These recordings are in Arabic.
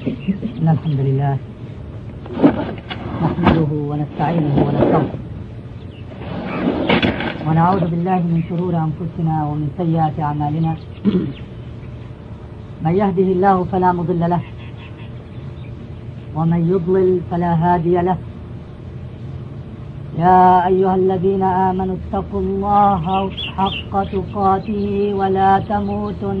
إن الحمد لله نحمده ونستعينه ونستغفره ونعوذ بالله من شرور أنفسنا ومن سيئات أعمالنا. من يهده الله فلا مضل له ومن يضلل فلا هادي له. يا أيها الذين آمنوا اتقوا الله حق تقاته ولا تموتن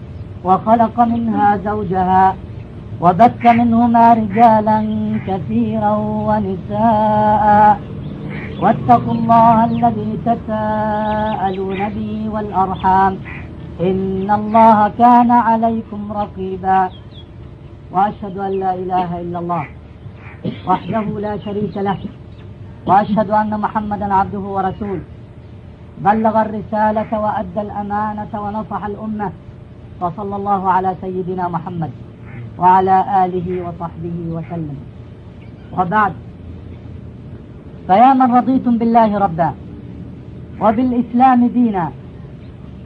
وخلق منها زوجها وبث منهما رجالا كثيرا ونساء. واتقوا الله الذي تساءلون به والأرحام. إن الله كان عليكم رقيبا. وأشهد أن لا إله إلا الله وحده لا شريك له. وأشهد أن محمدا عبده ورسوله. بلغ الرسالة وأدى الأمانة ونصح الأمة. وصلى الله على سيدنا محمد وعلى آله وصحبه وسلم. وبعد. فيا من رضيتم بالله ربا وبالإسلام دينا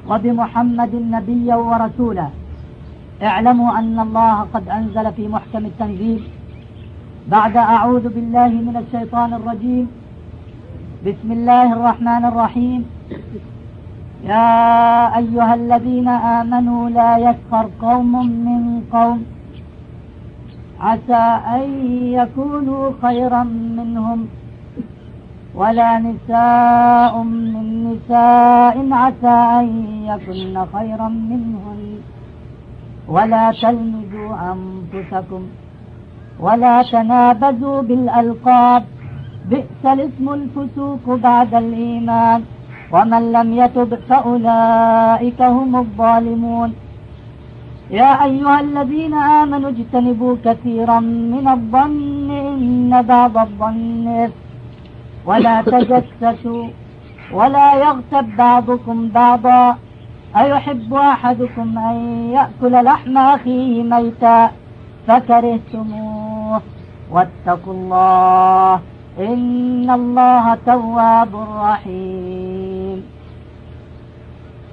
وبمحمد نبيا ورسولا. اعلموا أن الله قد أنزل في محكم التنزيل. بعد أعوذ بالله من الشيطان الرجيم. بسم الله الرحمن الرحيم. يا أيها الذين آمنوا لا يسخر قوم من قوم. عسى أن يكونوا خيرا منهم. ولا نساء من نساء عسى أن يكن خيرا منهن ولا تلمزوا أنفسكم. ولا تنابزوا بالألقاب. بئس الاسم الفسوق بعد الإيمان. ومن لم يتب فأولئك هم الظالمون. يا أيها الذين آمنوا اجتنبوا كثيرا من الظن إن بعض الظن. ولا تجسسوا ولا يغتب بعضكم بعضا. أيحب أحدكم أن يأكل لحم أخيه ميتا فكرهتموه. واتقوا الله إن الله تواب رحيم.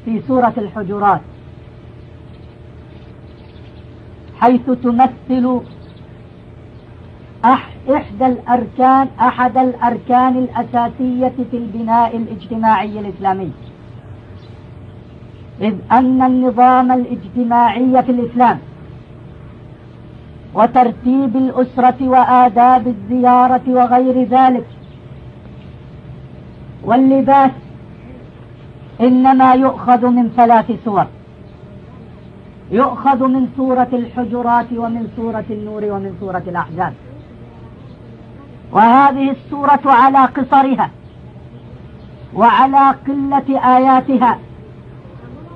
في سورة الحجرات. حيث تمثل إحدى الأركان أحد الأركان الأساسية في البناء الاجتماعي الإسلامي. إذ أن النظام الاجتماعي في الإسلام وترتيب الأسرة وآداب الزيارة وغير ذلك واللباس إنما يؤخذ من ثلاث سور. يؤخذ من سورة الحجرات ومن سورة النور ومن سورة الأحزاب. وهذه السورة على قصرها وعلى قلة آياتها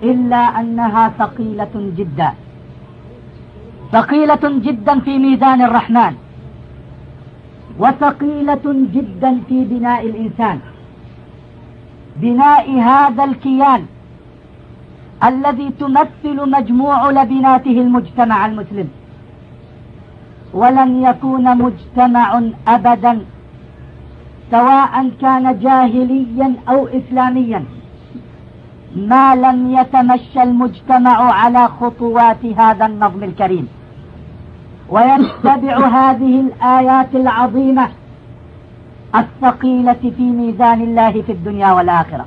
إلا أنها ثقيلة جدا. ثقيلة جدا في ميزان الرحمن وثقيلة جدا في بناء الإنسان. بناء هذا الكيان الذي تمثل مجموع لبناته المجتمع المسلم. ولن يكون مجتمع أبدا سواء كان جاهليا أو إسلاميا. ما لم يتمشى المجتمع على خطوات هذا النظم الكريم. ويتبع هذه الآيات العظيمة الثقيلة في ميزان الله في الدنيا والآخرة.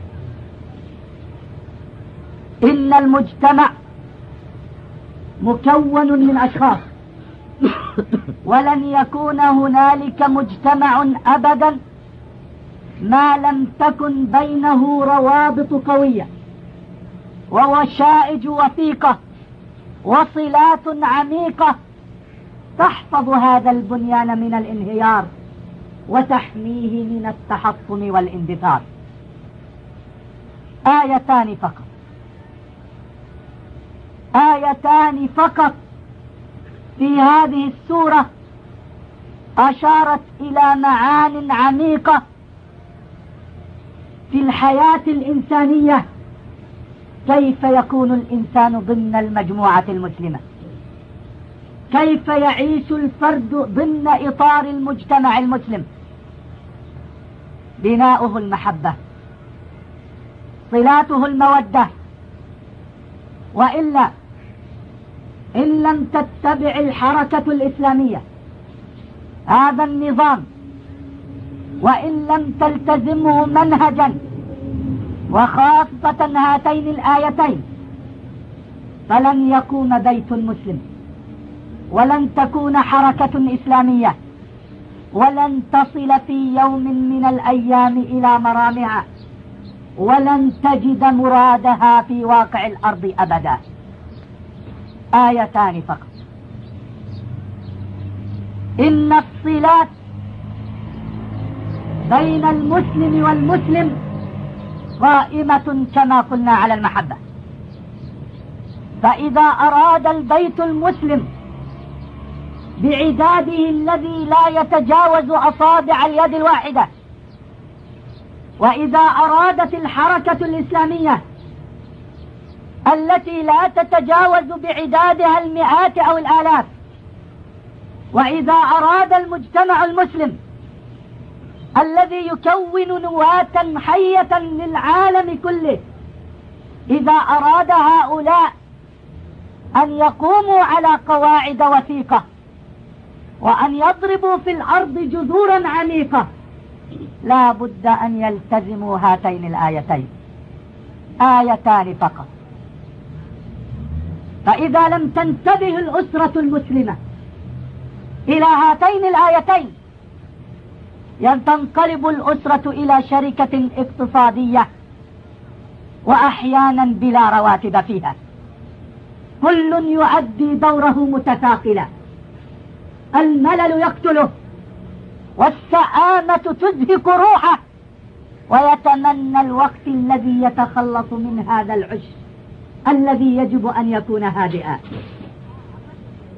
إن المجتمع مكون من أشخاص ولن يكون هنالك مجتمع أبدا ما لم تكن بينه روابط قوية ووشائج وثيقة وصلات عميقة تحفظ هذا البنيان من الانهيار. وتحميه من التحطم والاندثار آيتان فقط. آيتان فقط. في هذه السورة أشارت إلى معان عميقة في الحياة الإنسانية. كيف يكون الإنسان ضمن المجموعة المسلمة؟ كيف يعيش الفرد ضمن إطار المجتمع المسلم؟ بناؤه المحبة صلاته المودة وإلا إن لم تتبع الحركة الإسلامية هذا النظام وإن لم تلتزمه منهجا وخاصة هاتين الآيتين فلن يكون بيت مسلم ولن تكون حركة إسلامية. ولن تصل في يوم من الأيام إلى مرامها ولن تجد مرادها في واقع الأرض أبدا. آيتان فقط. إن الصلات بين المسلم والمسلم قائمة كما قلنا على المحبة. فإذا أراد البيت المسلم بعداده الذي لا يتجاوز أصابع اليد الواحدة. وإذا أرادت الحركة الإسلامية التي لا تتجاوز بعدادها المئات أو الآلاف وإذا أراد المجتمع المسلم الذي يكون نواة حية للعالم كله إذا أراد هؤلاء أن يقوموا على قواعد وثيقة. وأن يضربوا في الأرض جذورا عميقة لا بد أن يلتزموا هاتين الآيتين. آيتان فقط. فإذا لم تنتبه الأسرة المسلمة إلى هاتين الآيتين تنقلب الأسرة إلى شركة اقتصادية وأحيانا بلا رواتب فيها. كل يؤدي دوره متثاقلا. الملل يقتله والسآمة تزهق روحه ويتمنى الوقت الذي يتخلص من هذا العش الذي يجب أن يكون هادئا.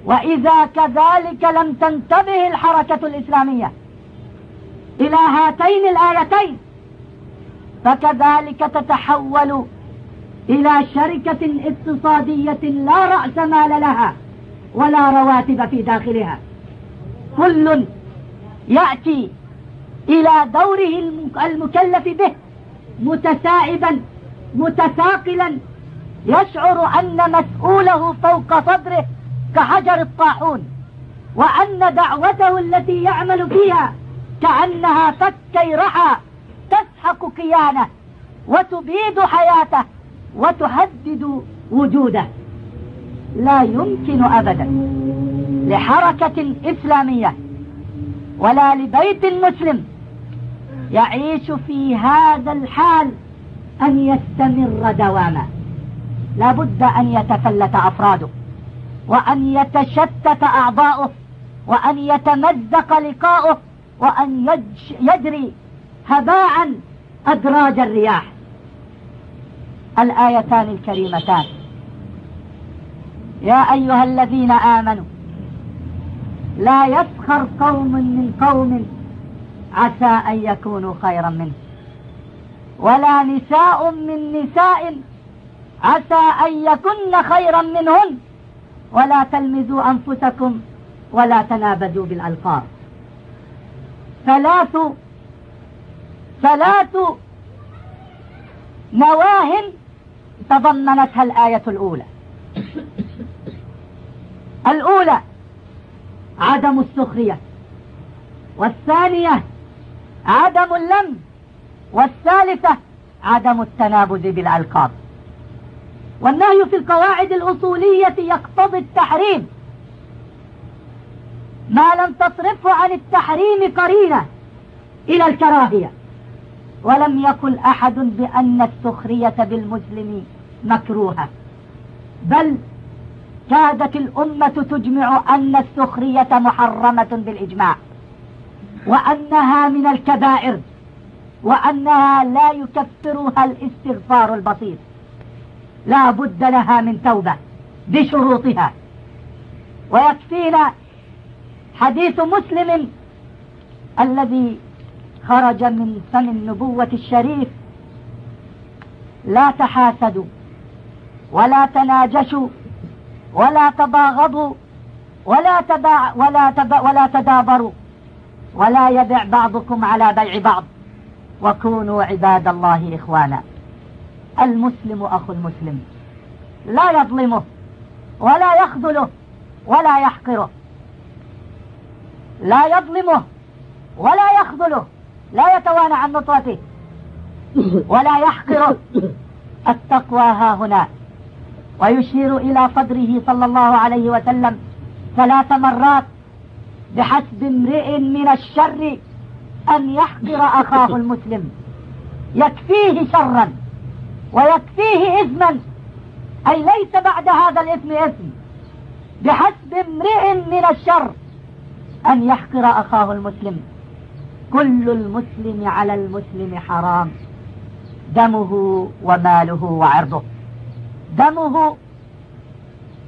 وإذا كذلك لم تنتبه الحركة الإسلامية إلى هاتين الآيتين فكذلك تتحول إلى شركة اقتصادية لا رأس مال لها ولا رواتب في داخلها. كل يأتي إلى دوره المكلف به متسائبا متثاقلا يشعر أن مسؤوله فوق صدره كحجر الطاحون وأن دعوته التي يعمل فيها كأنها فكي رحى تسحق كيانه وتبيد حياته وتهدد وجوده. لا يمكن أبدا. لحركة إسلامية ولا لبيت مسلم يعيش في هذا الحال أن يستمر دواما. لابد أن يتفلت أفراده وأن يتشتت أعضاؤه وأن يتمزق لقاؤه وأن يجري هباعا أدراج الرياح. الآيتان الكريمتان. يا أيها الذين آمنوا لا يسخر قوم من قوم عسى أن يكونوا خيرا منه. ولا نساء من نساء عسى أن يكن خيرا منهن. ولا تلمزوا أنفسكم ولا تنابزوا بالألقاب. ثلاث ثلاث نواه تضمنتها الآية الأولى. الأولى عدم السخرية. والثانية عدم اللم. والثالثة عدم التنابز بالألقاب. والنهي في القواعد الأصولية يقتضي التحريم. ما لم تصرفه عن التحريم قرينة إلى الكراهية. ولم يقل أحد بأن السخرية بالمسلم مكروهة. بل كادت الأمة تجمع أن السخرية محرمة بالإجماع وأنها من الكبائر وأنها لا يكفرها الاستغفار البسيط. لا بد لها من توبة بشروطها. ويكفينا حديث مسلم الذي خرج من فم النبوة الشريف لا تحاسدوا ولا تناجشوا ولا تباغضوا ولا تباع ولا تبا ولا تدابروا ولا يبع بعضكم على بيع بعض. وكونوا عباد الله إخوانا. المسلم أخو المسلم. لا يظلمه ولا يخذله ولا يحقره. لا يظلمه ولا يخذله. لا يتوانى عن نطوته ولا يحقره. التقوى ها هنا. ويشير إلى صدره صلى الله عليه وسلم ثلاث مرات بحسب امرئ من الشر أن يحقر أخاه المسلم. يكفيه شرا ويكفيه إثما. أي ليس بعد هذا الإثم إثم. بحسب امرئ من الشر أن يحقر أخاه المسلم. كل المسلم على المسلم حرام. دمه وماله وعرضه. دمه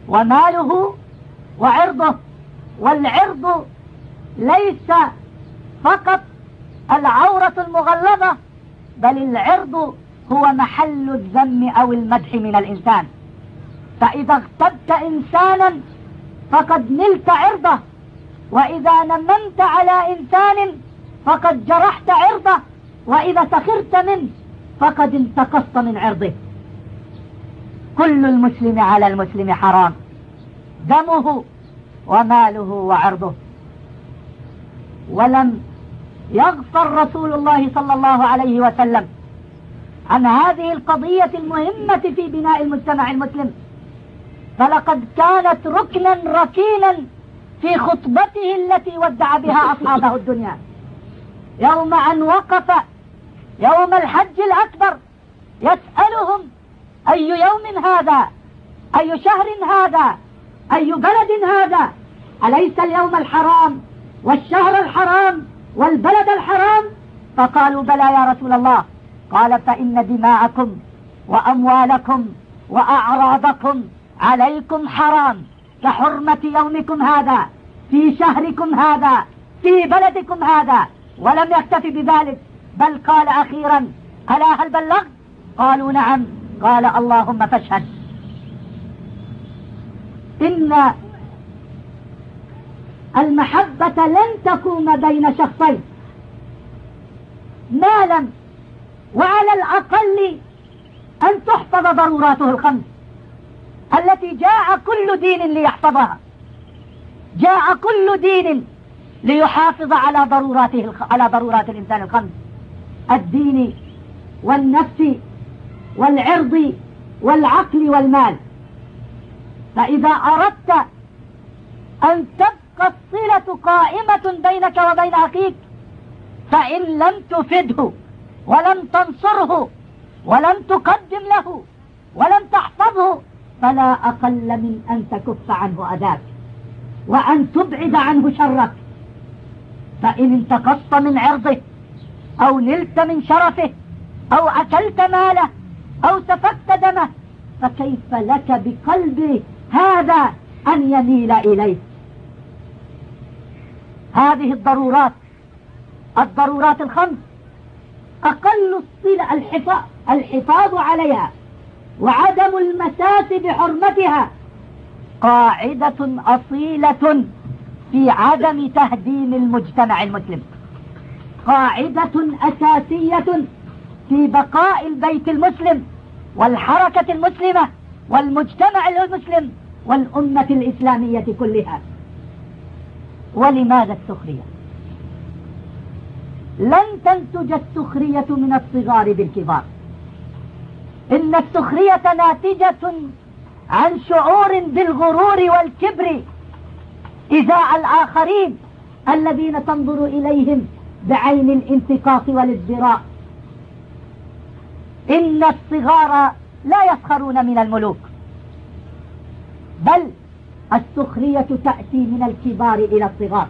وماله وعرضه والعرض ليس فقط العورة المغلظة بل العرض هو محل الذم أو المدح من الإنسان. فإذا اغتبت إنسانا فقد نلت عرضه وإذا نممت على إنسان فقد جرحت عرضه وإذا سخرت منه فقد انتقصت من عرضه. كل المسلم على المسلم حرام. دمه وماله وعرضه. ولم يغفر رسول الله صلى الله عليه وسلم عن هذه القضية المهمة في بناء المجتمع المسلم. فلقد كانت ركنا ركينا في خطبته التي ودع بها أصحابه الدنيا. يوم أن وقف يوم الحج الأكبر يسألهم أي يوم هذا؟ أي شهر هذا؟ أي بلد هذا؟ أليس اليوم الحرام والشهر الحرام والبلد الحرام؟ فقالوا بلى يا رسول الله. قال فإن دماءكم وأموالكم وأعراضكم عليكم حرام. كحرمة يومكم هذا في شهركم هذا في بلدكم هذا. ولم يكتف بذلك. بل قال أخيرا ألا هل بلغت؟ قالوا نعم. قال اللهم فاشهد. إن المحبة لن تكون بين شخصين. ما لم وعلى الأقل أن تحفظ ضروراته الخمس التي جاء كل دين ليحفظها. جاء كل دين ليحافظ على ضروراته على ضرورات الإنسان الخمس. الدين والنفس والعرض والعقل والمال. فإذا أردت أن تبقى الصلة قائمة بينك وبين أخيك فإن لم تفده ولم تنصره ولم تقدم له ولم تحفظه فلا أقل من أن تكف عنه أذاك وأن تبعد عنه شرك. فإن انتقصت من عرضه أو نلت من شرفه أو أكلت ماله أو سفكت دمه فكيف لك بقلب هذا أن يميل إليه؟ هذه الضرورات الضرورات الخمس أقل الصلة الحفاظ, الحفاظ عليها وعدم المساس بحرمتها. قاعدة أصيلة في عدم تهديم المجتمع المسلم. قاعدة أساسية في بقاء البيت المسلم. والحركة المسلمة والمجتمع المسلم والأمة الإسلامية كلها. ولماذا السخرية؟ لن تنتج السخرية من الصغار بالكبار. إن السخرية ناتجة عن شعور بالغرور والكبر. إزاء الآخرين الذين تنظر إليهم بعين الانتقاص والازدراء إن الصغار لا يسخرون من الملوك. بل السخرية تأتي من الكبار إلى الصغار.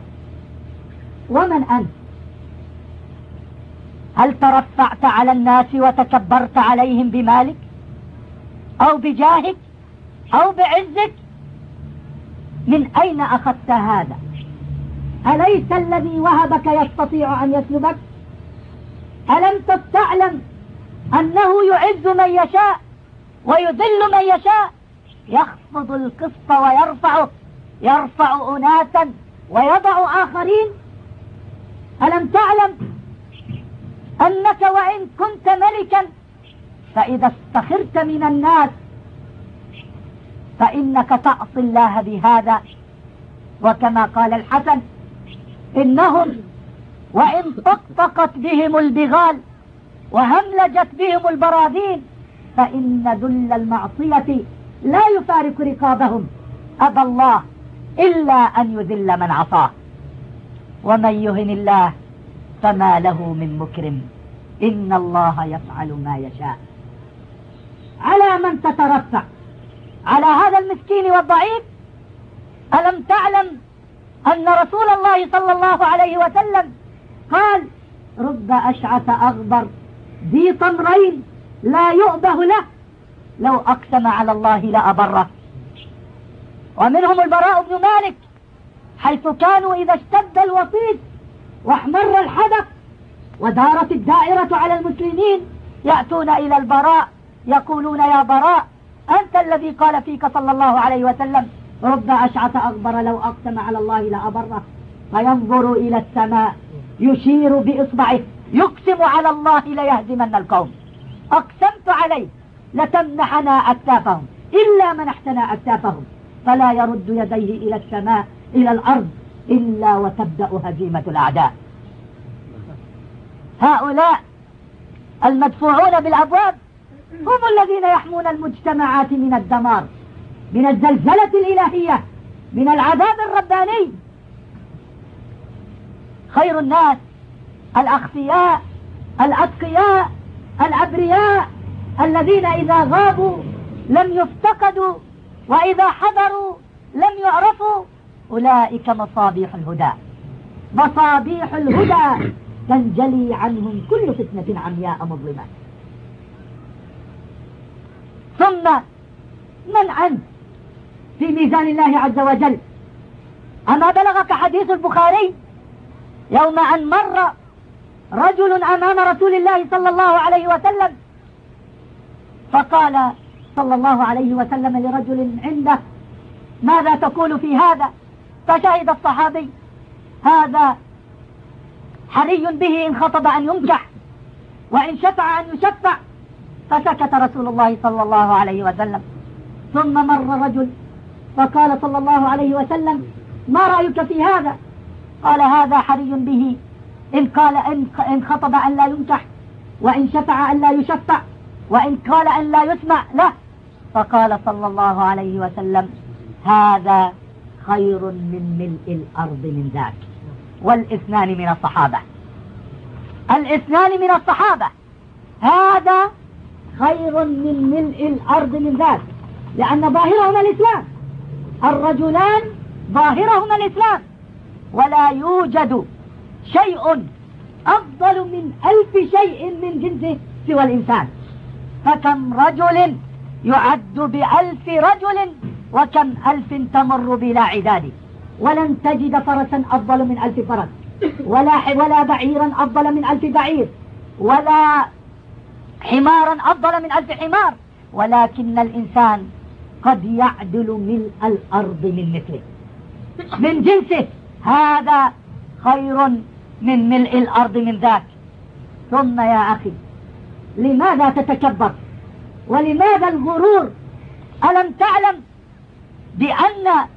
ومن أنت؟ هل ترفعت على الناس وتكبرت عليهم بمالك؟ أو بجاهك؟ أو بعزك؟ من أين أخذت هذا؟ أليس الذي وهبك يستطيع أن يسلبك؟ ألم تستعلم أنه يعز من يشاء ويذل من يشاء. يخفض القسط ويرفعه يرفع أناسا ويضع آخرين. ألم تعلم أنك وإن كنت ملكا فإذا استخرت من الناس فإنك تعصي الله بهذا. وكما قال الحسن إنهم وإن طقطقت بهم البغال وهملجت بهم البراذين. فإن ذل المعصية لا يفارق رقابهم أبى الله إلا أن يذل من عصاه. ومن يهن الله فما له من مكرم. إن الله يفعل ما يشاء. على من تترفع. على هذا المسكين والضعيف. ألم تعلم أن رسول الله صلى الله عليه وسلم قال رب أشعث أغبر ذي طمرين لا يؤبه له. لو أقسم على الله لأبره ومنهم البراء بن مالك حيث كانوا إذا اشتد الوطيد واحمر الحدث ودارت الدائرة على المسلمين يأتون إلى البراء يقولون يا براء أنت الذي قال فيك صلى الله عليه وسلم رب أشعث أغبر لو أقسم على الله لأبره فينظر إلى السماء يشير بإصبعه. يقسم على الله ليهزمن القوم. أقسمت عليه لتمنحنا أكتافهم. إلا منحتنا أكتافهم. فلا يرد يديه إلى السماء إلى الأرض إلا وتبدأ هزيمة الأعداء. هؤلاء المدفوعون بالأبواب هم الذين يحمون المجتمعات من الدمار من الزلزلة الإلهية من العذاب الرباني. خير الناس الأخفياء الأتقياء الأبرياء الذين إذا غابوا لم يفتقدوا وإذا حضروا لم يعرفوا أولئك مصابيح الهدى. مصابيح الهدى تنجلي عنهم كل فتنة عمياء مظلمة. ثم من أنت؟ في ميزان الله عز وجل. أما بلغك حديث البخاري؟ يوم أن مر رجل أمام رسول الله صلى الله عليه وسلم. فقال صلى الله عليه وسلم لرجل عنده ماذا تقول في هذا؟ فشهد الصحابي هذا حري به إن خطب أن ينجح وإن شفع أن يشفع. فسكت رسول الله صلى الله عليه وسلم. ثم مر رجل فقال صلى الله عليه وسلم ما رأيك في هذا؟ قال هذا حري به إن قال إن خطب أن لا ينكح وإن شفع أن لا يشفع وإن قال أن لا يسمع له فقال صلى الله عليه وسلم هذا خير من ملء الأرض من ذاك. والإثنان من الصحابة. الإثنان من الصحابة. هذا خير من ملء الأرض من ذاك. لأن ظاهرهما الإسلام. الرجلان ظاهرهما الإسلام. ولا يوجد شيء أفضل من ألف شيء من جنسه سوى الإنسان. فكم رجل يعد بألف رجل وكم ألف تمر بلا عداد؟ ولن تجد فرسا أفضل من ألف فرس ولا, ولا بعيرا أفضل من ألف بعير ولا حمارا أفضل من ألف حمار. ولكن الإنسان قد يعدل ملء الأرض من مثله. من جنسه هذا خير من ملء الأرض من ذاك. ثم يا أخي لماذا تتكبر؟ ولماذا الغرور؟ ألم تعلم بأن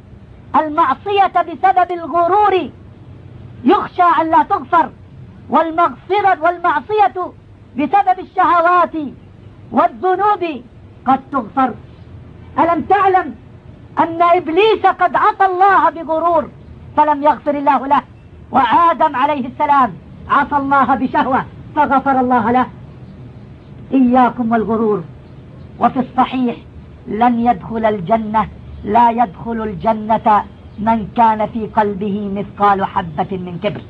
المعصية بسبب الغرور يخشى أن لا تغفر والمغفرة والمعصية بسبب الشهوات والذنوب قد تغفر؟ ألم تعلم أن إبليس قد عصى الله بغرور فلم يغفر الله له؟ وآدم عليه السلام عصى الله بشهوة فغفر الله له. إياكم والغرور. وفي الصحيح لن يدخل الجنة لا يدخل الجنة من كان في قلبه مثقال حبة من كبر.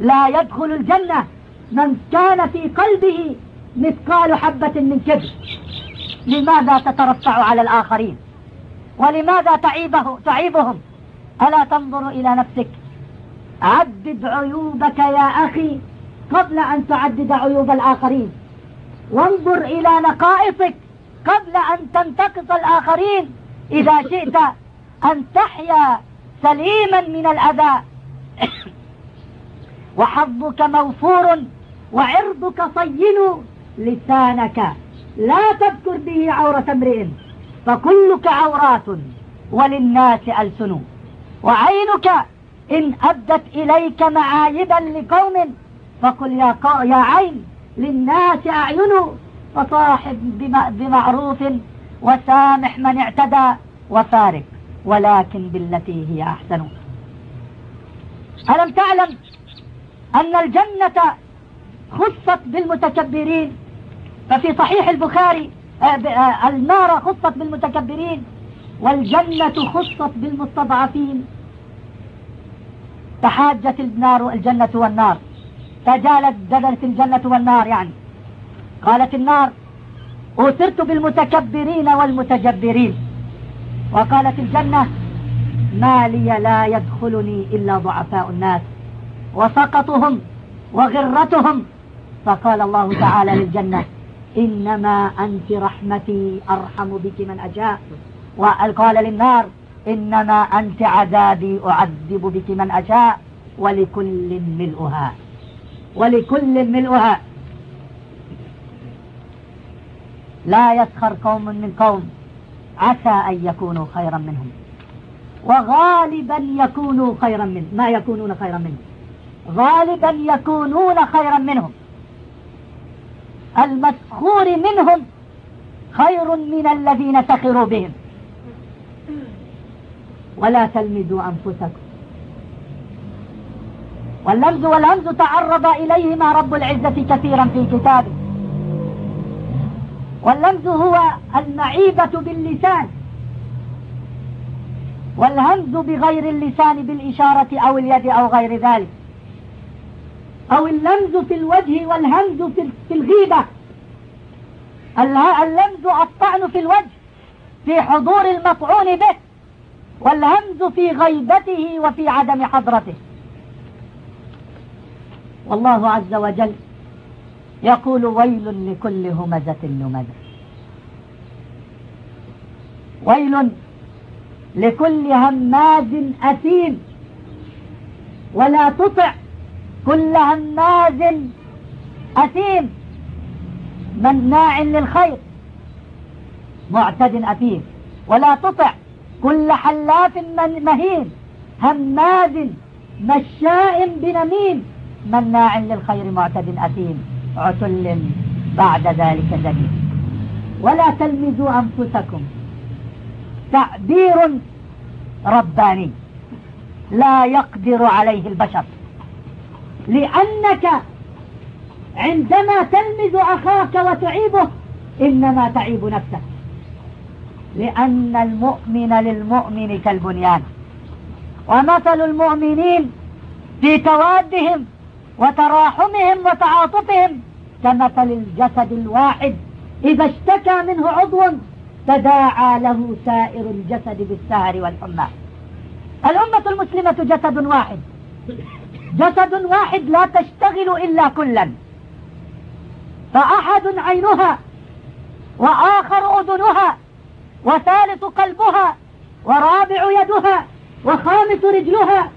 لا يدخل الجنة من كان في قلبه مثقال حبة من كبر. لماذا تترفع على الآخرين؟ ولماذا تعيبه تعيبهم؟ ألا تنظر إلى نفسك؟ عدد عيوبك يا أخي قبل أن تعدد عيوب الآخرين. وانظر إلى نقائصك قبل أن تنتقص الآخرين. إذا شئت أن تحيا سليما من الأذى. وحظك موفور وعرضك صين لسانك. لا تذكر به عورة امرئ فكلك عورات وللناس ألسن. وعينك إن أبدت إليك معايبا لقوم فقل يا, يا عين للناس أعين فصاحب بمعروف وسامح من اعتدى وفارق ولكن بالتي هي أحسن. ألم تعلم أن الجنة خصت بالمتكبرين؟ ففي صحيح البخاري آه، آه، النار خصت بالمتكبرين والجنة خصت بالمستضعفين. تحاجت النار الجنة والنار. تجالت جدلت الجنة والنار يعني. قالت النار أوثرت بالمتكبرين والمتجبرين. وقالت الجنة ما لي لا يدخلني إلا ضعفاء الناس. وسقطهم وغرتهم. فقال الله تعالى للجنة إنما أنت رحمتي أرحم بك من أجاء. وقال للنار إنما أنت عذابي أعذب بك من أشاء ولكل ملؤها. ولكل ملؤها. لا يسخر قوم من قوم. عسى أن يكونوا خيرا منهم. وغالبا يكونوا خيرا منهم ما يكونون خيرا منهم غالبا يكونون خيرا منهم. المسخور منهم خير من الذين سخروا بهم. ولا تلمزوا أنفسكم. واللمز والهمز تعرض إليهما رب العزة كثيرا في كتابه. واللمز هو المعيبة باللسان. والهمز بغير اللسان بالإشارة أو اليد أو غير ذلك. أو اللمز في الوجه والهمز في الغيبة. اللمز الطعن في الوجه في حضور المطعون به. والهمز في غيبته وفي عدم حضرته. والله عز وجل يقول ويل لكل همزة لمزة. ويل لكل هماز أثيم. ولا تطع كل هماز أثيم. مناع للخير معتد أثيم. ولا تطع كل حلاف مهين هماز مشاء بنميم مناع للخير معتد أثيم عتل بعد ذلك زنيم ولا تلمزوا أنفسكم. تعبير رباني. لا يقدر عليه البشر. لأنك عندما تلمز أخاك وتعيبه إنما تعيب نفسك. لأن المؤمن للمؤمن كالبنيان. ومثل المؤمنين في توادهم وتراحمهم وتعاطفهم كمثل الجسد الواحد إذا اشتكى منه عضو تداعى له سائر الجسد بالسهر والحمى. الأمة المسلمة جسد واحد. جسد واحد لا تشتغل إلا كلا. فأحد عينها وآخر أذنها وثالث قلبها ورابع يدها وخامس رجلها.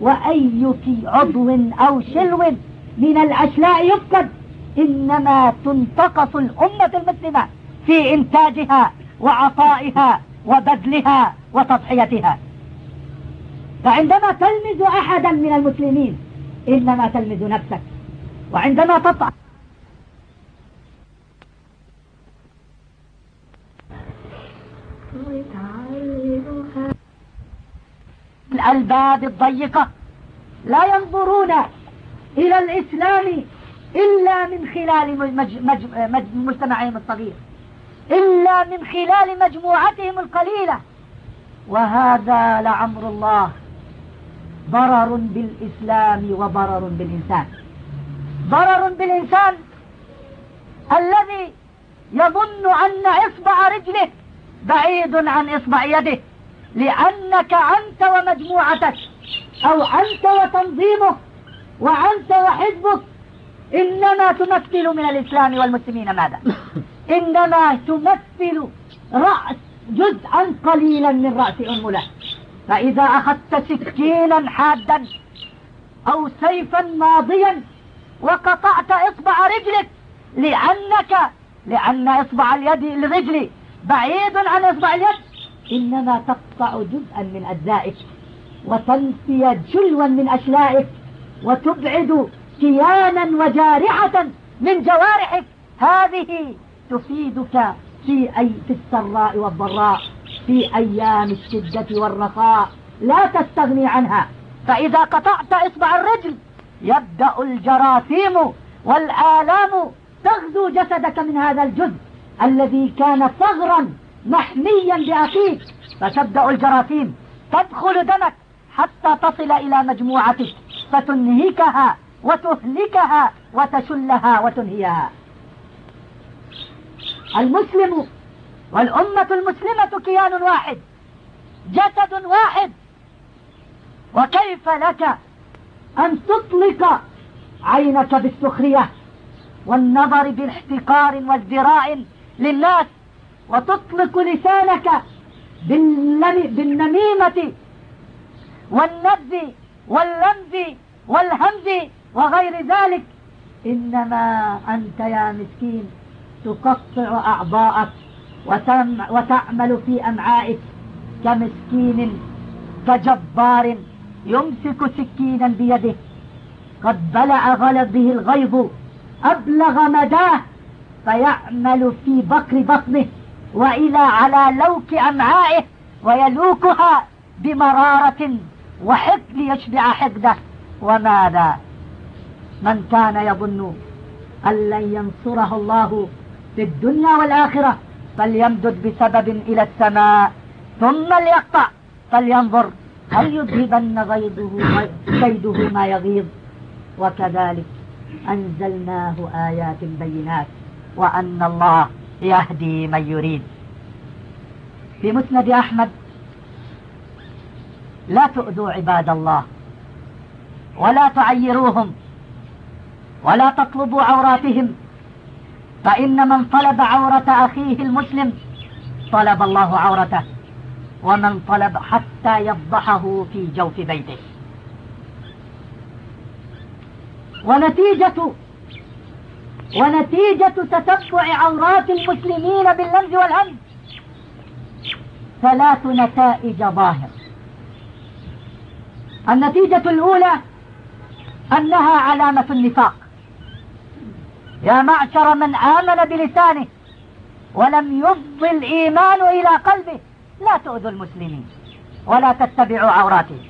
وأيك عضو أو شلو من الأشلاء يفقد إنما تنتقص الأمة المسلمة في إنتاجها وعطائها وبذلها وتضحيتها. فعندما تلمز أحدا من المسلمين إنما تلمز نفسك. وعندما تطعم الألباب الضيقة لا ينظرون إلى الإسلام إلا من خلال مج مج مج مجتمعهم الصغير إلا من خلال مجموعتهم القليلة. وهذا لعمر الله. ضرر بالإسلام وضرر بالإنسان. ضرر بالإنسان الذي يظن أن إصبع رجله بعيد عن إصبع يده لأنك أنت ومجموعتك أو أنت وتنظيمك وأنت وحزبك. إنما تمثل من الإسلام والمسلمين ماذا؟ إنما تمثل رأس جزءا قليلا من رأس أنملة فإذا أخذت سكينا حادا أو سيفا ماضيا وقطعت إصبع رجلك لأنك لأن إصبع اليد الرجل بعيد عن إصبع اليد إنما تقطع جزءا من أجزائك وتنفي جلوا من أشلائك وتبعد كيانا وجارحة من جوارحك. هذه تفيدك في أي في السراء والضراء في أيام الشدة والرخاء. لا تستغني عنها. فإذا قطعت إصبع الرجل يبدأ الجراثيم والآلام تغزو جسدك من هذا الجزء. الذي كان ثغرا محميا بأخيك فتبدأ الجراثيم تدخل دمك حتى تصل إلى مجموعتك فتنهكها وتهلكها وتشلها وتنهيها. المسلم والأمة المسلمة كيان واحد جسد واحد. وكيف لك أن تطلق عينك بالسخرية والنظر بالاحتقار وازدراء للناس وتطلق لسانك بالنميمة والنبذ واللمز والهمز وغير ذلك. إنما أنت يا مسكين تقطع أعضاءك وتعمل في أمعائك كمسكين كجبار يمسك سكينا بيده. قد بلع غلبه الغيظ أبلغ مداه فيعمل في بكر بطنه وإلى على لوك أمعائه ويلوكها بمرارة وحقد ليشبع حقده. وماذا؟ من كان يظن أن لن ينصره الله في الدنيا والآخرة فليمدد بسبب إلى السماء ثم ليقطع فلينظر هل يذهبن غيظه كيده ما يغيظ. وكذلك أنزلناه آيات بينات وأن الله يهدي من يريد. في مسند أحمد لا تؤذوا عباد الله ولا تعيروهم ولا تطلبوا عوراتهم فإن من طلب عورة أخيه المسلم طلب الله عورته ومن طلب حتى يفضحه في جوف بيته. ونتيجة ونتيجة تتبع عورات المسلمين باللمز والهمز. ثلاث نتائج ظاهرة. النتيجة الأولى أنها علامة النفاق. يا معشر من آمن بلسانه ولم يفض الإيمان إلى قلبه لا تؤذوا المسلمين ولا تتبعوا عوراتهم.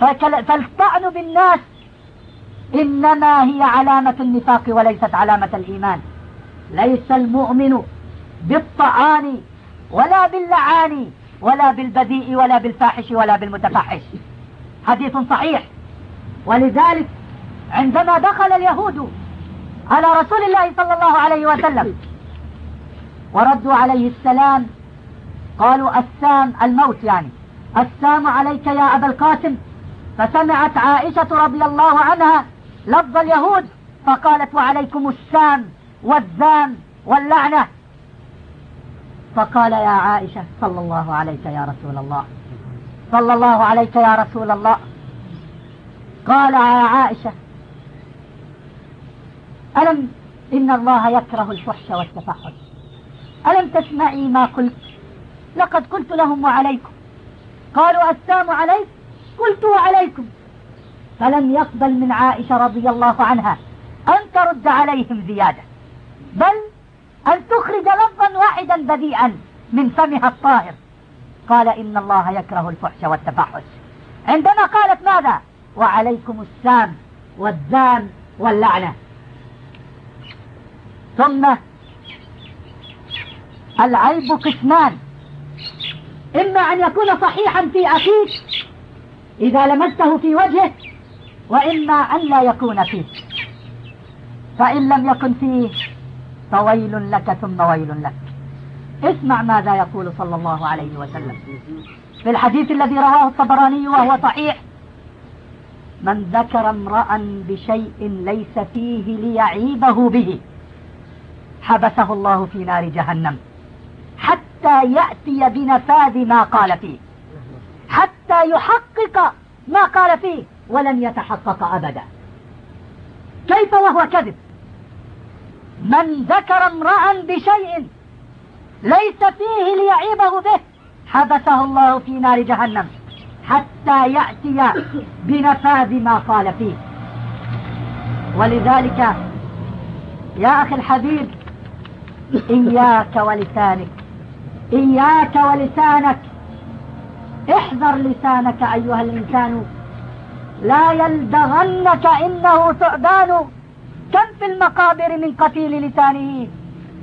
فالطعن بالناس إنما هي علامة النفاق وليست علامة الإيمان. ليس المؤمن بالطعان ولا باللعان ولا بالبذيء ولا بالفاحش ولا بالمتفحش حديث صحيح. ولذلك عندما دخل اليهود على رسول الله صلى الله عليه وسلم وردوا عليه السلام قالوا السام الموت يعني. السام عليك يا أبا القاسم. فسمعت عائشة رضي الله عنها لفظ اليهود فقالت وعليكم السام والذام واللعنة. فقال يا عائشة صلى الله عليك يا رسول الله. صلى الله عليك يا رسول الله. قال يا عائشة ألم إن الله يكره الفحش والتفحش؟ ألم تسمعي ما قلت؟ لقد قلت لهم وعليكم. قالوا السام عليك قلت وعليكم. فلم يقبل من عائشة رضي الله عنها أن ترد عليهم زيادة بل أن تخرج لفظا واحدا بذيئا من فمها الطاهر. قال إن الله يكره الفحش والتفحش. عندما قالت ماذا؟ وعليكم السام والذام واللعنة. ثم العيب قسمان. إما أن يكون صحيحا في أخيك إذا لمسته في وجهه وإما أن لا يكون فيه. فإن لم يكن فيه فويل لك ثم ويل لك. اسمع ماذا يقول صلى الله عليه وسلم. في الحديث الذي رواه الطبراني وهو صحيح من ذكر امرأ بشيء ليس فيه ليعيبه به حبسه الله في نار جهنم حتى يأتي بنفاذ ما قال فيه حتى يحقق ما قال فيه. ولن يتحقق أبدا. كيف وهو كذب؟ من ذكر امرأ بشيء ليس فيه ليعيبه به حبسه الله في نار جهنم حتى يأتي بنفاذ ما قال فيه. ولذلك يا أخي الحبيب إياك ولسانك إياك ولسانك احذر لسانك أيها الإنسان لا يلدغنك إنه ثعبان كم في المقابر من قتيل لسانه؟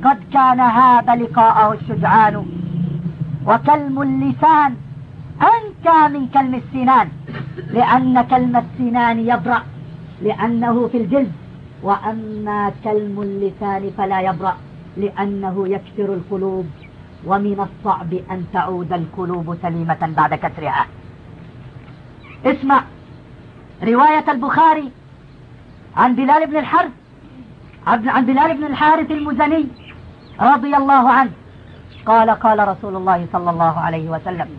قد كان هذا لقاءه الشجعان. وكلم اللسان أنكى من كلم السنان. لأن كلم السنان يبرأ لأنه في الجلد. وأما كلم اللسان فلا يبرأ لأنه يكسر القلوب. ومن الصعب أن تعود القلوب سليمة بعد كسرها. اسمع. رواية البخاري عن بلال بن الحرث عن بلال بن الحارث المزني رضي الله عنه. قال قال رسول الله صلى الله عليه وسلم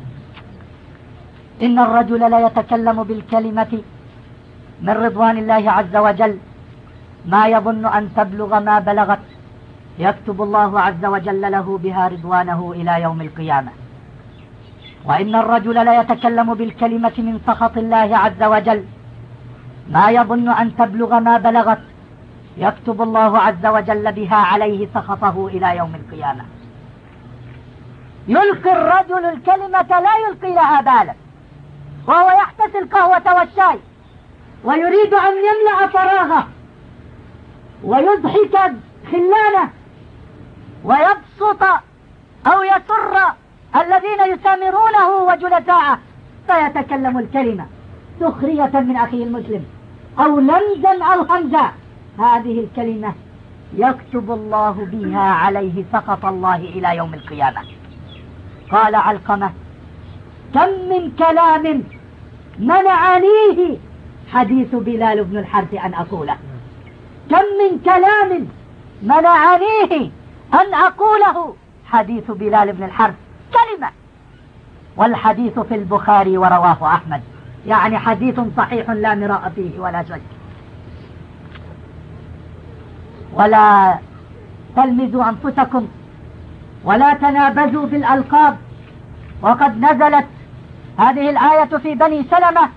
إن الرجل لا يتكلم بالكلمة من رضوان الله عز وجل ما يظن أن تبلغ ما بلغت. يكتب الله عز وجل له بها رضوانه إلى يوم القيامة. وإن الرجل لا يتكلم بالكلمة من سخط الله عز وجل ما يظن أن تبلغ ما بلغت. يكتب الله عز وجل بها عليه سخطه إلى يوم القيامة. يلقي الرجل الكلمة لا يلقي لها بالا. وهو يحتسي القهوة والشاي. ويريد أن يملأ فراغه. ويضحك خلانه ويبسط أو يسر الذين يسامرونه وجلساءه. فيتكلم الكلمة. سخرية من أخيه المسلم. أو لمزا أو همزا هذه الكلمة يكتب الله بها عليه سخط الله إلى يوم القيامة. قال علقمة كم من كلام منعنيه حديث بلال بن الحرث أن أقوله. كم من كلام منعنيه أن أقوله. حديث بلال بن الحرث كلمة. والحديث في البخاري ورواه أحمد. يعني حديث صحيح لا مراء فيه ولا شك. ولا تلمزوا أنفسكم ولا تنابزوا بالألقاب. وقد نزلت هذه الآية في بني سلمة.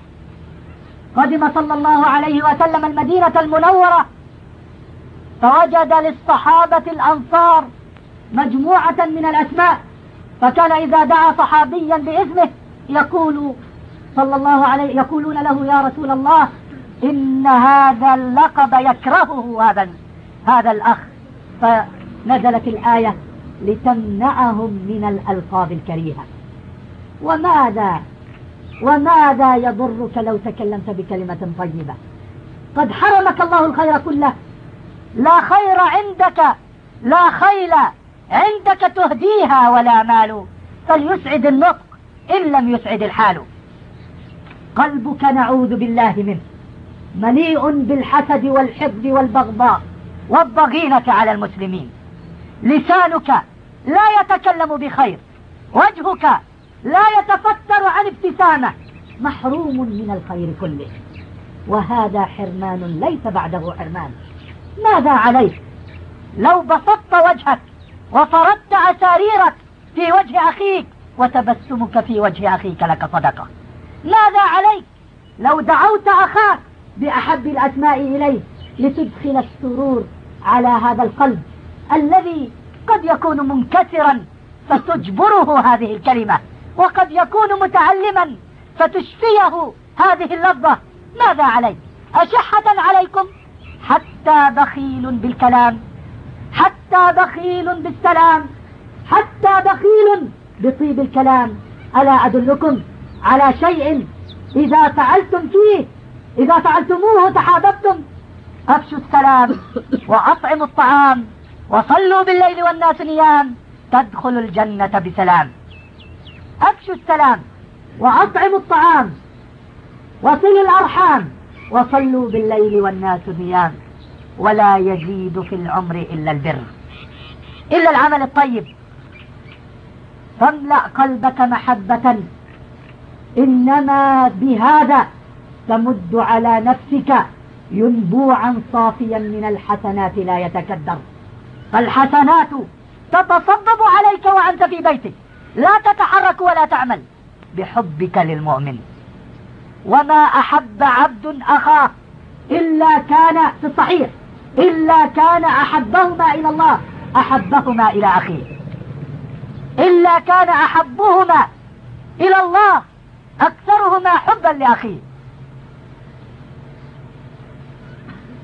قدم صلى الله عليه وسلم المدينة المنورة. فوجد للصحابة الأنصار مجموعة من الأسماء. فكان إذا دعا صحابيا باسمه يقول صلى الله عليه يقولون له يا رسول الله إن هذا اللقب يكرهه هذا هذا الأخ. فنزلت الآية لتمنعهم من الألقاب الكريهة. وماذا وماذا يضرك لو تكلمت بكلمة طيبة؟ قد حرمك الله الخير كله. لا خير عندك لا خيل عندك تهديها ولا مال. فليسعد النطق إن لم يسعد الحال. قلبك نعوذ بالله منه. مليء بالحسد والحقد والبغضاء والضغينة على المسلمين. لسانك لا يتكلم بخير. وجهك لا يتفتر عن ابتسامة. محروم من الخير كله. وهذا حرمان ليس بعده حرمان. ماذا عليك؟ لو بسطت وجهك وفردت أساريرك في وجه أخيك وتبسمك في وجه أخيك لك صدقة. ماذا عليك؟ لو دعوت أخاك بأحب الأسماء إليه لتدخل السرور على هذا القلب الذي قد يكون منكسرا فتجبره هذه الكلمة وقد يكون متعلما فتشفيه هذه اللفظة. ماذا عليك؟ أشحة عليكم؟ حتى بخيل بالكلام حتى بخيل بالسلام حتى بخيل بطيب الكلام. ألا أدلكم؟ على شيء إذا فعلتم فيه إذا فعلتموه تحاببتم. أفشوا السلام وأطعموا الطعام وصلوا بالليل والناس نيام تدخل الجنة بسلام. أفشوا السلام وأطعموا الطعام وصلوا الأرحام وصلوا بالليل والناس نيام. ولا يزيد في العمر إلا البر. إلا العمل الطيب. فاملأ قلبك محبة إنما بهذا تمد على نفسك ينبوعا صافيا من الحسنات لا يتكدر. فالحسنات تتصبب عليك وأنت في بيتك. لا تتحرك ولا تعمل. بحبك للمؤمن. وما أحب عبد أخاه إلا كان في الصحيح. إلا كان أحبهما إلى الله أحبهما إلى أخيه. إلا كان أحبهما إلى الله أكثرهما حبا لأخيه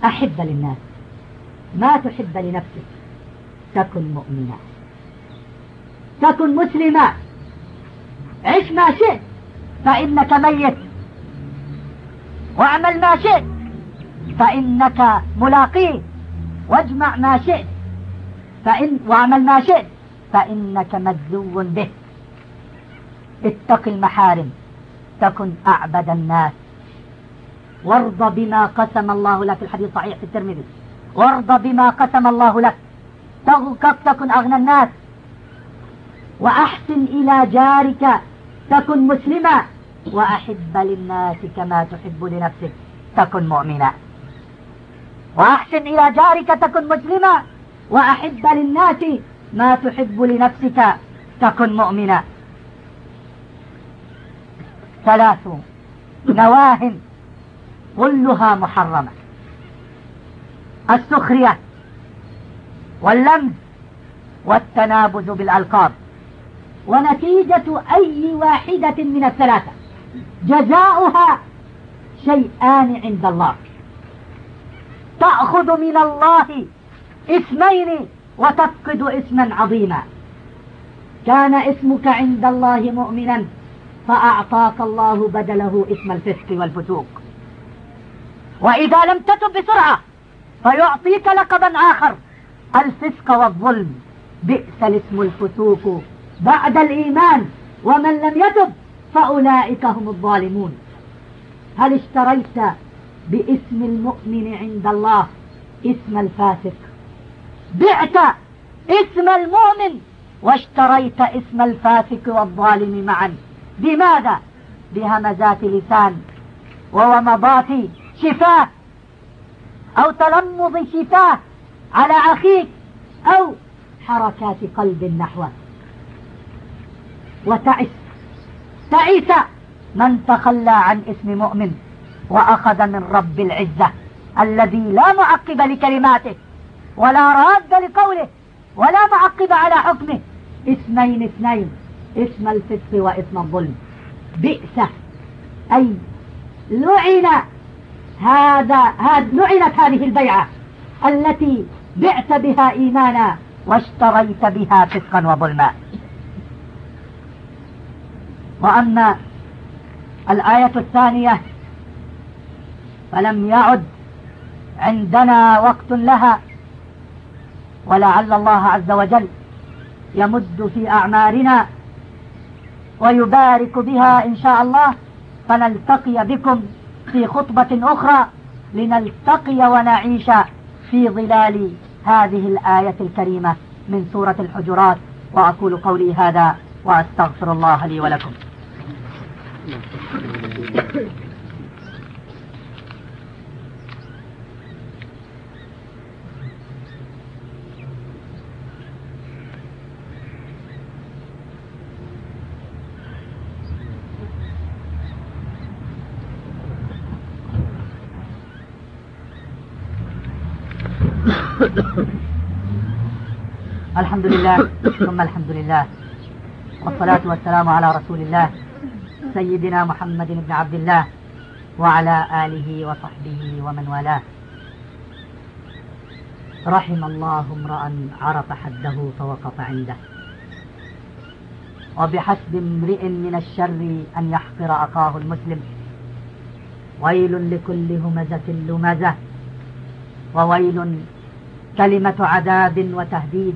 أحب للناس. ما تحب لنفسك. تكن مؤمنا. تكن مسلما. عش ما شئت فإنك ميت. واعمل ما شئت فإنك ملاقيه. واجمع ما شئت فإن واعمل ما شئت فإنك مجزو به. اتق المحارم. تكن أعبد الناس. وارض بما قسم الله لك. الحديث صحيح في الترمذي. وارض بما قسم الله لك. تكن أغنى الناس. وأحسن إلى جارك. تكن مسلما. وأحب للناس كما تحب لنفسك. تكن مؤمنا. وأحسن إلى جارك. تكن مسلما. وأحب للناس ما تحب لنفسك. تكن مؤمنا. ثلاث نواه كلها محرمة. السخرية واللمز والتنابز بالألقاب. ونتيجة أي واحدة من الثلاثة. جزاؤها شيئان عند الله. تأخذ من الله اسمين وتفقد اسما عظيما. كان اسمك عند الله مؤمنا. فأعطاك الله بدله اسم الفسق والفسوق. وإذا لم تتب بسرعة فيعطيك لقبا آخر الفسق والظلم. بئس الاسم الفسوق بعد الإيمان ومن لم يتب فأولئك هم الظالمون. هل اشتريت باسم المؤمن عند الله اسم الفاسق؟ بعت اسم المؤمن واشتريت اسم الفاسق والظالم معا. بماذا بهمزات لسان وومضات شفاة أو تلمض شفاة على أخيك أو حركات قلب نحوه. وتعس تعيس من تخلى عن اسم مؤمن وأخذ من رب العزة الذي لا معقب لكلماته ولا راد لقوله ولا معقب على حكمه. اسمين اثنين. اسم الفسق واسم الظلم. بئس. أي لعن هذا هذا لعنت هذه البيعة التي بعت بها إيمانا واشتريت بها فسقا وظلما. وأما الآية الثانية فلم يعد عندنا وقت لها ولعل الله عز وجل يمد في أعمارنا ويبارك بها إن شاء الله. فنلتقي بكم في خطبة أخرى لنلتقي ونعيش في ظلال هذه الآية الكريمة من سورة الحجرات. وأقول قولي هذا وأستغفر الله لي ولكم. الحمد لله ثم الحمد لله والصلاة والسلام على رسول الله سيدنا محمد بن عبد الله وعلى آله وصحبه ومن والاه. رحم الله امرأ عرف حده فوقف عنده. وبحسب امرئ من الشر أن يحقر أخاه المسلم. ويل لكل همزة لمزة. وويل كلمة عذاب وتهديد.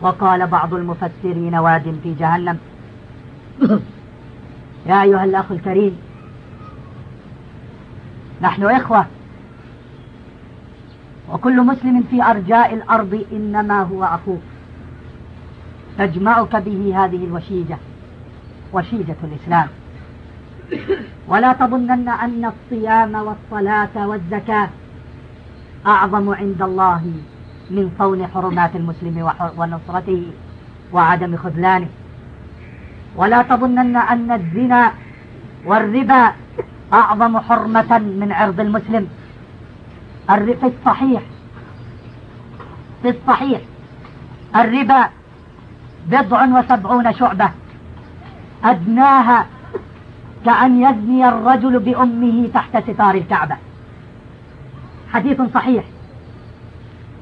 وقال بعض المفسرين واد في جهنم. يا أيها الأخ الكريم نحن إخوة وكل مسلم في أرجاء الأرض إنما هو أخوك. تجمعك به هذه الوشيجة وشيجة الإسلام. ولا تظنن أن الصيام والصلاة والزكاة أعظم عند الله من صون حرمات المسلم ونصرته وعدم خذلانه. ولا تظنن أن الزنا والربا أعظم حرمة من عرض المسلم. في الصحيح. في الصحيح. الربا بضع وسبعون شعبة. أدناها كأن يزني الرجل بأمه تحت ستار الكعبة. حديث صحيح.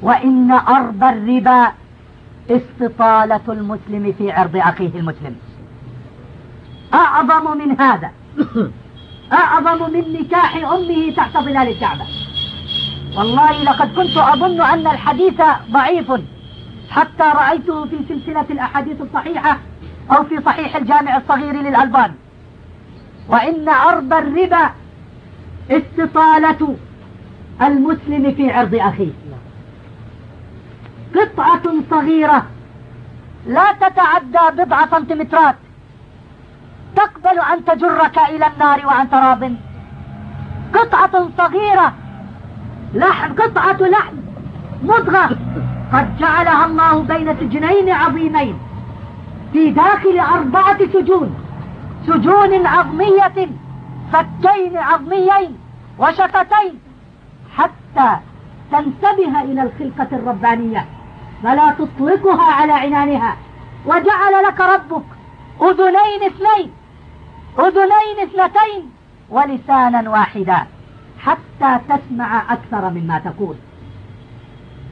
وإن أرض الربا استطالة المسلم في عرض أخيه المسلم. أعظم من هذا. أعظم من نكاح أمه تحت ظلال الكعبة. والله لقد كنت أظن أن الحديث ضعيف. حتى رأيته في سلسلة الأحاديث الصحيحة أو في صحيح الجامع الصغير للألبان. وإن عرض الربا استطالة المسلم في عرض أخيه. قطعة صغيرة. لا تتعدى بضع سنتيمترات. تقبل أن تجرك إلى النار وأنت راض. قطعة صغيرة. لحم قطعة لحم. مضغة. قد جعلها الله بين سجنين عظيمين. في داخل أربعة سجون. سجون عظمية فكين عظميين وشفتين. حتى تنتبه إلى الخلقة الربانية. فلا تطلقها على عنانها. وجعل لك ربك أذنين اثنين أذنين اثنتين ولسانا واحدا حتى تسمع أكثر مما تقول.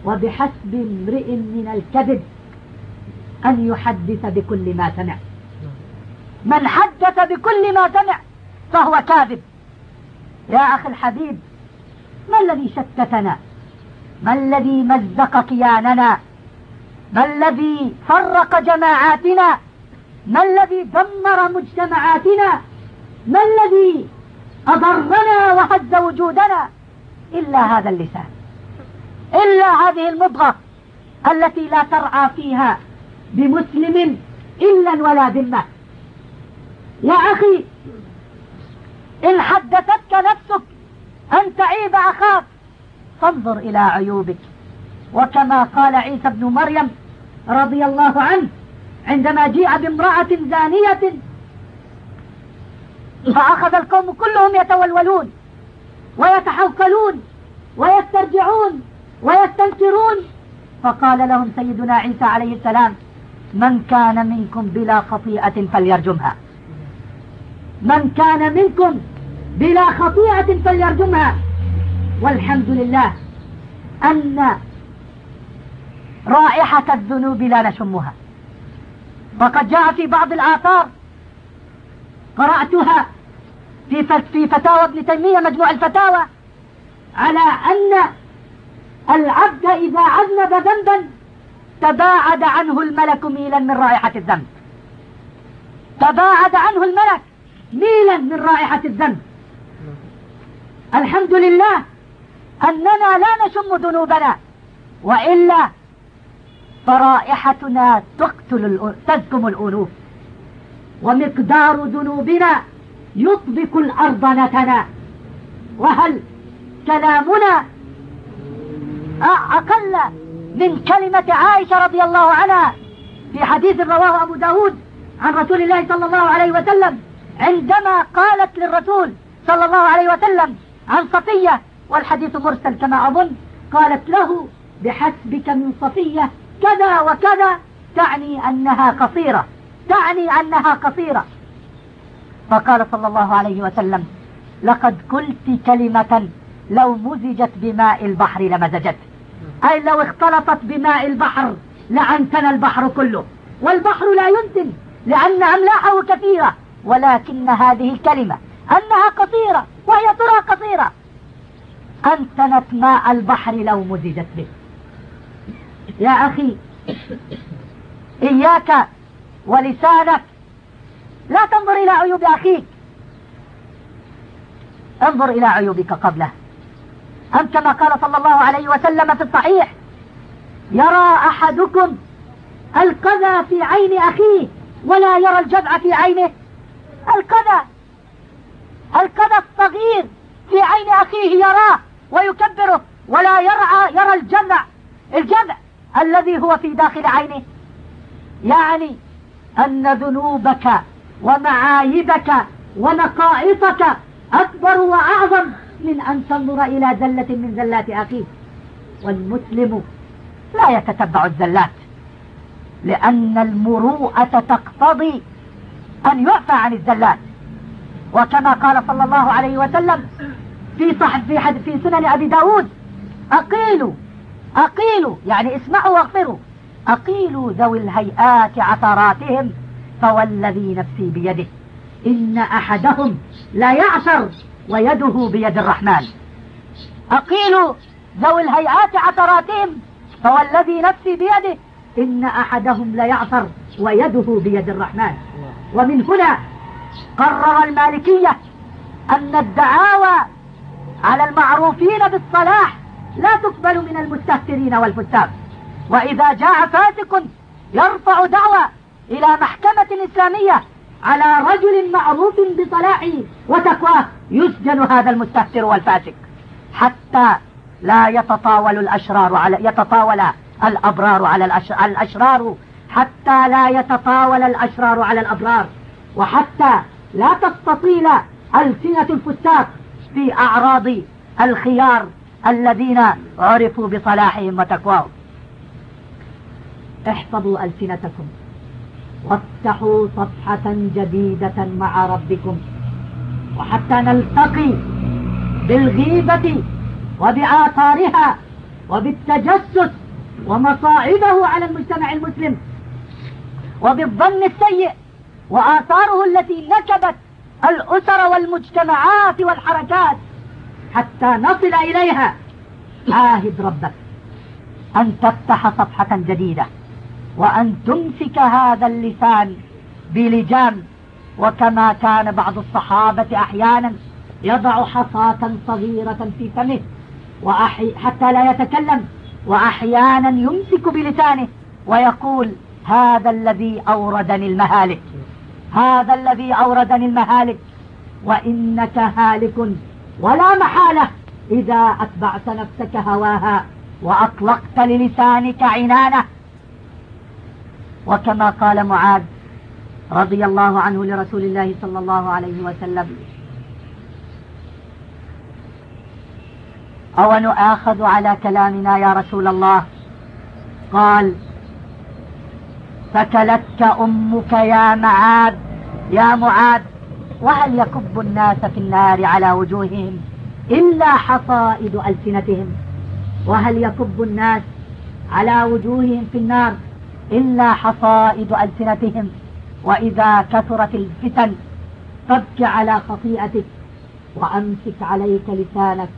وبحسب امرئ من الكذب أن يحدث بكل ما سمع. من حدث بكل ما سمع فهو كاذب. يا أخي الحبيب ما الذي شتتنا؟ ما الذي مزق كياننا؟ ما الذي فرق جماعاتنا؟ ما الذي دمر مجتمعاتنا؟ ما الذي أضرنا وهز وجودنا؟ إلا هذا اللسان. إلا هذه المضغة التي لا ترعى فيها بمسلم إلا ولا ذمة. يا أخي إن حدثتك نفسك أن تعيب أخاك فانظر إلى عيوبك. وكما قال عيسى بن مريم رضي الله عنه عندما جيء بامرأة زانية فأخذ القوم كلهم يتولولون ويتحوكلون ويسترجعون ويستنكرون. فقال لهم سيدنا عيسى عليه السلام من كان منكم بلا خطيئة فليرجمها. من كان منكم بلا خطيئة فليرجمها. والحمد لله أن رائحة الذنوب لا نشمها. وقد جاء في بعض الآثار قرأتها في في فتاوى ابن تيمية مجموع الفتاوى على أن العبد إذا أذنب ذنبا تباعد عنه الملك ميلا من رائحة الذنب. تباعد عنه الملك ميلا من رائحة الذنب. الحمد لله أننا لا نشم ذنوبنا وإلا فرائحتنا تقتل تزكم الأنوف. ومقدار ذنوبنا يطبق الأرض نتنا. وهل كلامنا أقل من كلمة عائشة رضي الله عنها في حديث رواه أبو داود عن رسول الله صلى الله عليه وسلم عندما قالت للرسول صلى الله عليه وسلم عن صفية والحديث مرسل كما أظن قالت له بحسبك من صفية كذا وكذا تعني أنها قصيرة تعني أنها قصيرة. فقال صلى الله عليه وسلم لقد قلت كلمة لو مزجت بماء البحر لمزجت أي لو اختلطت بماء البحر لعنتنا البحر كله والبحر لا ينتن لأن أملاحه كثيرة ولكن هذه الكلمة أنها قصيرة وهي ترى قصيرة. أنتنت ماء البحر لو مزجت به. يا أخي إياك ولسانك. لا تنظر إلى عيوب أخيك. انظر إلى عيوبك قبله. أم كما قال صلى الله عليه وسلم في الصحيح يرى أحدكم القذى في عين أخيه ولا يرى الجذع في عينه. القذى القذى الصغير في عين أخيه يراه ويكبره ولا يرعى يرى الجذع الجذع الذي هو في داخل عينه. يعني أن ذنوبك ومعايبك ونقائصك أكبر وأعظم من أن تنظر إلى زلة من زلات أخيه والمسلم لا يتتبع الزلات لأن المروءة تقتضي أن يعفى عن الزلات. وكما قال صلى الله عليه وسلم في صح في, في سنن أبي داود أقيلوا أقيلوا يعني اسمعوا واغفروا. أقيلوا ذوي الهيئات عثراتهم فوالذي نفسي بيده. إن أحدهم لا يعثر ويده بيد الرحمن. أقيلوا ذوي الهيئات عثراتهم فوالذي نفسي بيده. إن أحدهم ليعثر ويده بيد الرحمن. ومن هنا قرر المالكية أن الدعاوى على المعروفين بالصلاح لا تقبل من المستهترين والفساق. وإذا جاء فاسق يرفع دعوى إلى محكمة إسلامية على رجل معروف بصلاحه وتقواه. يسجن هذا المستهتر والفاسق حتى لا يتطاول الأشرار على يتطاول الأبرار على الأشرار. حتى لا يتطاول الأشرار على الأبرار. وحتى لا تستطيل ألسنة الفساق في أعراض الخيار. الذين عرفوا بصلاحهم وتقواهم. احفظوا ألسنتكم. وافتحوا صفحة جديدة مع ربكم. وحتى نلتقي بالغيبة وبآثارها وبالتجسس ومصاعبه على المجتمع المسلم. وبالظن السيء وآثاره التي نكبت الأسر والمجتمعات والحركات. حتى نصل إليها. عاهد ربك أن تفتح صفحة جديدة وأن تمسك هذا اللسان بلجام وكما كان بعض الصحابة أحيانا يضع حصاة صغيرة في فمه وأحي حتى لا يتكلم وأحيانا يمسك بلسانه ويقول هذا الذي أوردني المهالك هذا الذي أوردني المهالك وإنك هالك ولا محالة. إذا أتبعت نفسك هواها وأطلقت للسانك عنانه. وكما قال معاذ رضي الله عنه لرسول الله صلى الله عليه وسلم أو نؤاخذ على كلامنا يا رسول الله؟ قال فكلتك أمك يا معاذ يا معاذ. وهل يكب الناس في النار على وجوههم إلا حصائد ألسنتهم. وهل يكب الناس على وجوههم في النار إلا حصائد ألسنتهم؟ وإذا كثرت الفتن فابك على خطيئتك وأمسك عليك لسانك